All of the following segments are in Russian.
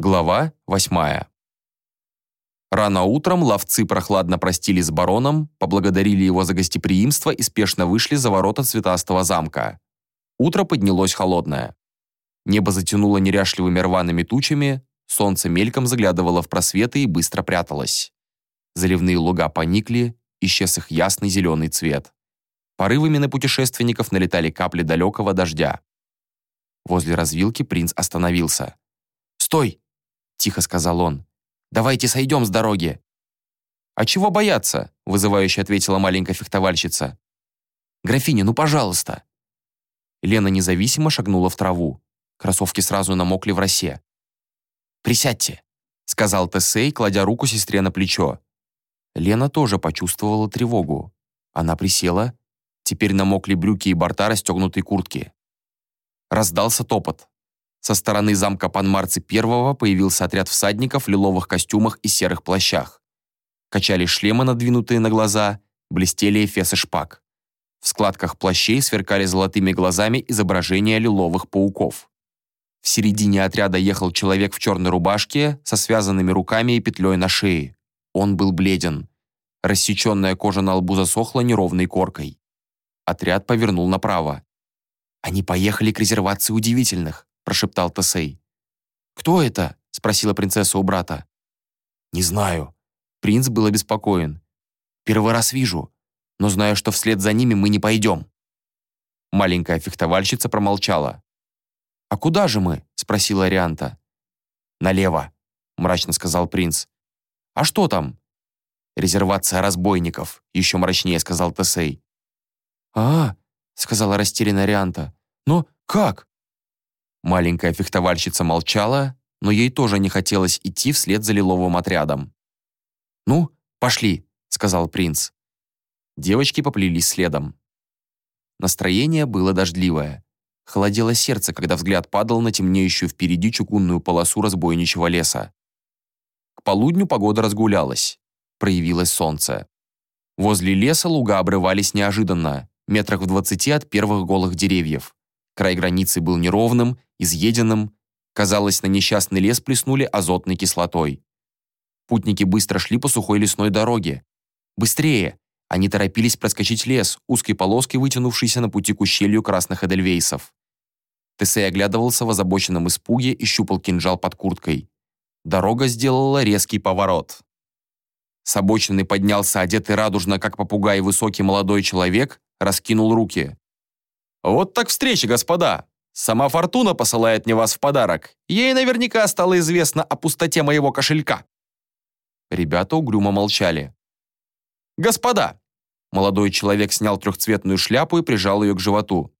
Глава восьмая. Рано утром ловцы прохладно простились с бароном, поблагодарили его за гостеприимство и спешно вышли за ворота цветастого замка. Утро поднялось холодное. Небо затянуло неряшливыми рваными тучами, солнце мельком заглядывало в просветы и быстро пряталось. Заливные луга поникли, исчез их ясный зеленый цвет. Порывами на путешественников налетали капли далекого дождя. Возле развилки принц остановился. «Стой!» – тихо сказал он. «Давайте сойдем с дороги!» «А чего бояться?» – вызывающе ответила маленькая фехтовальщица. «Графиня, ну пожалуйста!» Лена независимо шагнула в траву. Кроссовки сразу намокли в росе. «Присядьте», — сказал Тесей, кладя руку сестре на плечо. Лена тоже почувствовала тревогу. Она присела. Теперь намокли брюки и борта расстегнутой куртки. Раздался топот. Со стороны замка Панмарцы первого появился отряд всадников в лиловых костюмах и серых плащах. Качали шлемы, надвинутые на глаза, блестели эфесы шпаг. В складках плащей сверкали золотыми глазами изображения лиловых пауков. В середине отряда ехал человек в черной рубашке со связанными руками и петлей на шее. Он был бледен. Рассеченная кожа на лбу засохла неровной коркой. Отряд повернул направо. «Они поехали к резервации удивительных», – прошептал Тесей. «Кто это?» – спросила принцесса у брата. «Не знаю». Принц был обеспокоен. «Первый раз вижу, но знаю, что вслед за ними мы не пойдем». Маленькая фехтовальщица промолчала. «А куда же мы?» – спросила Арианта. «Налево», – мрачно сказал принц. «А что там?» «Резервация разбойников», – еще мрачнее сказал Тесей. «А, — сказала растерянная Арианта. «Но как?» Маленькая фехтовальщица молчала, но ей тоже не хотелось идти вслед за лиловым отрядом. «Ну, пошли», — сказал принц. Девочки поплелись следом. Настроение было дождливое. Холодело сердце, когда взгляд падал на темнеющую впереди чугунную полосу разбойничьего леса. К полудню погода разгулялась. Проявилось солнце. Возле леса луга обрывались неожиданно, метрах в двадцати от первых голых деревьев. Край границы был неровным, изъеденным. Казалось, на несчастный лес плеснули азотной кислотой. Путники быстро шли по сухой лесной дороге. Быстрее! Они торопились проскочить лес, узкой полоской вытянувшейся на пути к ущелью красных эдельвейсов. Тесей оглядывался в озабоченном испуге и щупал кинжал под курткой. Дорога сделала резкий поворот. С обочины поднялся одетый радужно, как попугай, высокий молодой человек, раскинул руки. «Вот так встреча, господа! Сама Фортуна посылает мне вас в подарок. Ей наверняка стало известно о пустоте моего кошелька». Ребята угрюмо молчали. «Господа!» Молодой человек снял трехцветную шляпу и прижал ее к животу.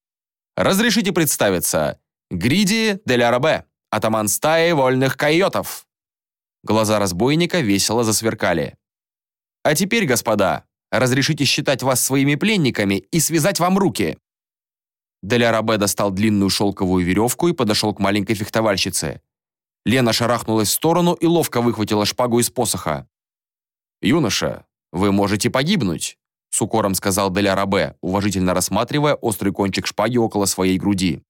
Разрешите представиться. Гриди де ля атаман стаи вольных койотов». Глаза разбойника весело засверкали. «А теперь, господа, разрешите считать вас своими пленниками и связать вам руки». Деля Рабе достал длинную шелковую веревку и подошел к маленькой фехтовальщице. Лена шарахнулась в сторону и ловко выхватила шпагу из посоха. «Юноша, вы можете погибнуть», с укором сказал Деля Рабе, уважительно рассматривая острый кончик шпаги около своей груди.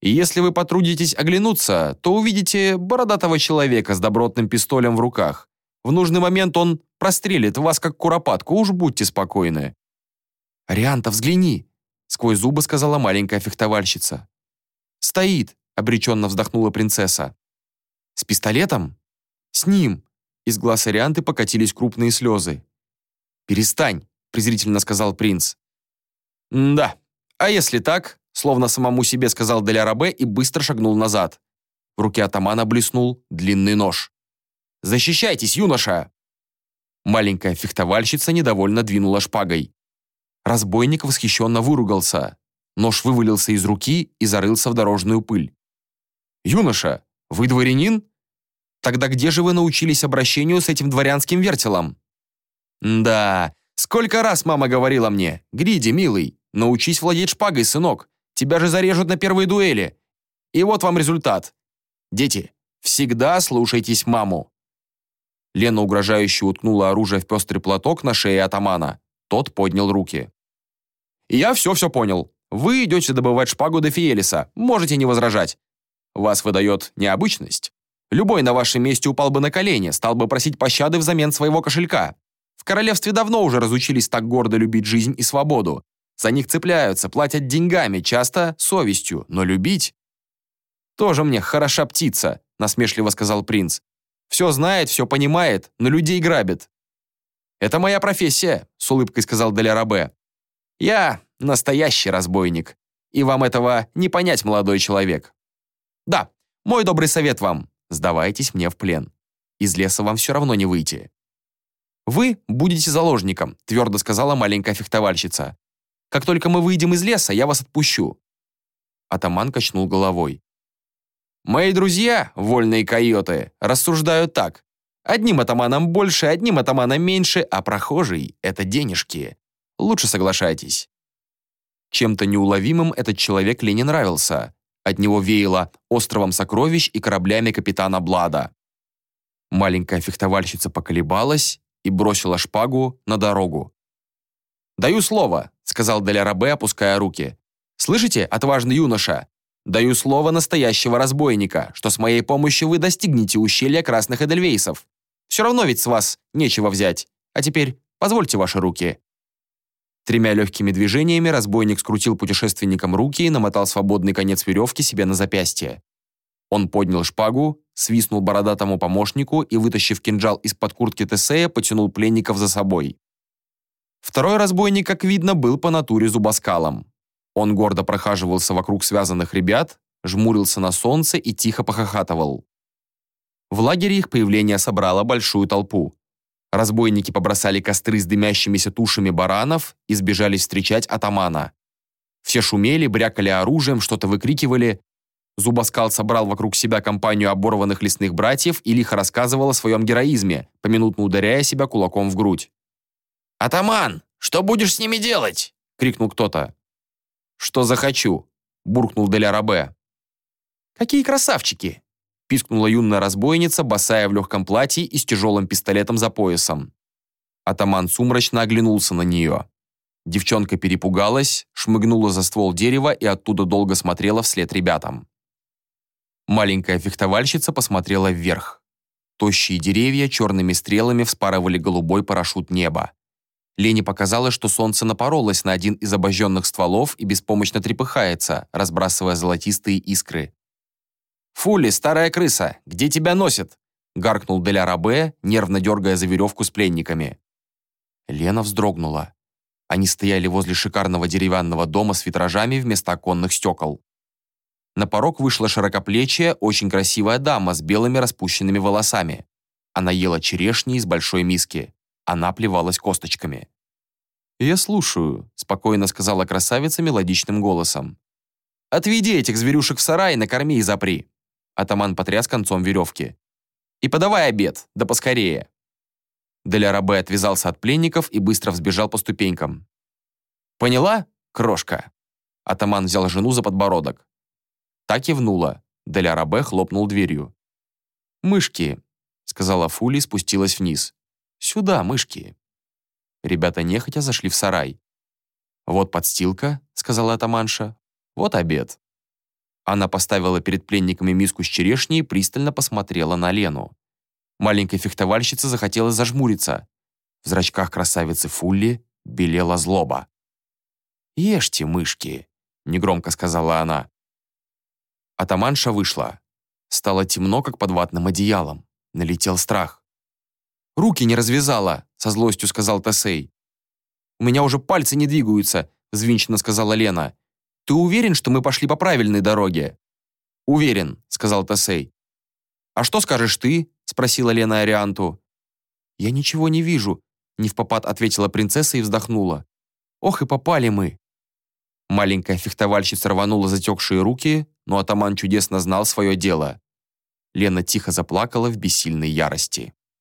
И если вы потрудитесь оглянуться, то увидите бородатого человека с добротным пистолем в руках. В нужный момент он прострелит вас, как куропатку, уж будьте спокойны. «Арианта, взгляни!» — сквозь зубы сказала маленькая фехтовальщица. «Стоит!» — обреченно вздохнула принцесса. «С пистолетом?» «С ним!» Из глаз Арианты покатились крупные слезы. «Перестань!» презрительно сказал принц. «Да, а если так?» Словно самому себе сказал Деля Рабе и быстро шагнул назад. В руке атамана блеснул длинный нож. «Защищайтесь, юноша!» Маленькая фехтовальщица недовольно двинула шпагой. Разбойник восхищенно выругался. Нож вывалился из руки и зарылся в дорожную пыль. «Юноша, вы дворянин? Тогда где же вы научились обращению с этим дворянским вертелом?» «Да, Сколько раз мама говорила мне, «Гриди, милый, научись владеть шпагой, сынок. Тебя же зарежут на первой дуэли». И вот вам результат. Дети, всегда слушайтесь маму. Лена угрожающе уткнула оружие в пестрый платок на шее атамана. Тот поднял руки. «Я все-все понял. Вы идете добывать шпагу до Фиелиса. Можете не возражать. Вас выдает необычность. Любой на вашем месте упал бы на колени, стал бы просить пощады взамен своего кошелька. В королевстве давно уже разучились так гордо любить жизнь и свободу. За них цепляются, платят деньгами, часто совестью, но любить... «Тоже мне хороша птица», — насмешливо сказал принц. «Все знает, все понимает, но людей грабит». «Это моя профессия», — улыбкой сказал Делярабе. «Я настоящий разбойник, и вам этого не понять, молодой человек. Да, мой добрый совет вам — сдавайтесь мне в плен. Из леса вам все равно не выйти». «Вы будете заложником», — твердо сказала маленькая фехтовальщица. «Как только мы выйдем из леса, я вас отпущу». Атаман качнул головой. Мои друзья, вольные койоты, рассуждают так. Одним атаманам больше, одним атаманам меньше, а прохожий — это денежки. Лучше соглашайтесь. Чем-то неуловимым этот человек Лене нравился. От него веяло островом сокровищ и кораблями капитана Блада. Маленькая фехтовальщица поколебалась и бросила шпагу на дорогу. «Даю слово», — сказал Делярабе, опуская руки. «Слышите, отважный юноша? Даю слово настоящего разбойника, что с моей помощью вы достигнете ущелья красных эдельвейсов. Все равно ведь с вас нечего взять. А теперь позвольте ваши руки». Тремя легкими движениями разбойник скрутил путешественникам руки и намотал свободный конец веревки себе на запястье. Он поднял шпагу, свистнул бородатому помощнику и, вытащив кинжал из-под куртки Тесея, потянул пленников за собой. Второй разбойник, как видно, был по натуре зубоскалом. Он гордо прохаживался вокруг связанных ребят, жмурился на солнце и тихо похохатывал. В лагере их появление собрало большую толпу. Разбойники побросали костры с дымящимися тушами баранов и сбежали встречать атамана. Все шумели, брякали оружием, что-то выкрикивали. Зубоскал собрал вокруг себя компанию оборванных лесных братьев и лихо рассказывал о своем героизме, поминутно ударяя себя кулаком в грудь. «Атаман, что будешь с ними делать?» — крикнул кто-то что захочу», – буркнул Деля Рабе. «Какие красавчики!» – пискнула юная разбойница, босая в легком платье и с тяжелым пистолетом за поясом. Атаман сумрачно оглянулся на нее. Девчонка перепугалась, шмыгнула за ствол дерева и оттуда долго смотрела вслед ребятам. Маленькая фехтовальщица посмотрела вверх. Тощие деревья черными стрелами вспарывали голубой парашют неба. Лене показалось, что солнце напоролось на один из обожженных стволов и беспомощно трепыхается, разбрасывая золотистые искры. «Фули, старая крыса, где тебя носит?» гаркнул Деля Рабе, нервно дергая за веревку с пленниками. Лена вздрогнула. Они стояли возле шикарного деревянного дома с витражами вместо оконных стекол. На порог вышла широкоплечья, очень красивая дама с белыми распущенными волосами. Она ела черешни из большой миски. Она плевалась косточками. «Я слушаю», — спокойно сказала красавица мелодичным голосом. «Отведи этих зверюшек в сарай, накорми и запри». Атаман потряс концом веревки. «И подавай обед, да поскорее». Делярабе отвязался от пленников и быстро взбежал по ступенькам. «Поняла, крошка?» Атаман взял жену за подбородок. Так и внула. Делярабе хлопнул дверью. «Мышки», — сказала Фули и спустилась вниз. «Сюда, мышки!» Ребята нехотя зашли в сарай. «Вот подстилка», — сказала атаманша. «Вот обед». Она поставила перед пленниками миску с черешней и пристально посмотрела на Лену. Маленькая фехтовальщица захотела зажмуриться. В зрачках красавицы Фулли белела злоба. «Ешьте, мышки», — негромко сказала она. Атаманша вышла. Стало темно, как под ватным одеялом. Налетел страх. Руки не развязала», — со злостью сказал Тесей. «У меня уже пальцы не двигаются», — взвинченно сказала Лена. «Ты уверен, что мы пошли по правильной дороге?» «Уверен», — сказал Тесей. «А что скажешь ты?» — спросила Лена Арианту. «Я ничего не вижу», — не в попад ответила принцесса и вздохнула. «Ох и попали мы». Маленькая фехтовальщица рванула затекшие руки, но атаман чудесно знал свое дело. Лена тихо заплакала в бессильной ярости.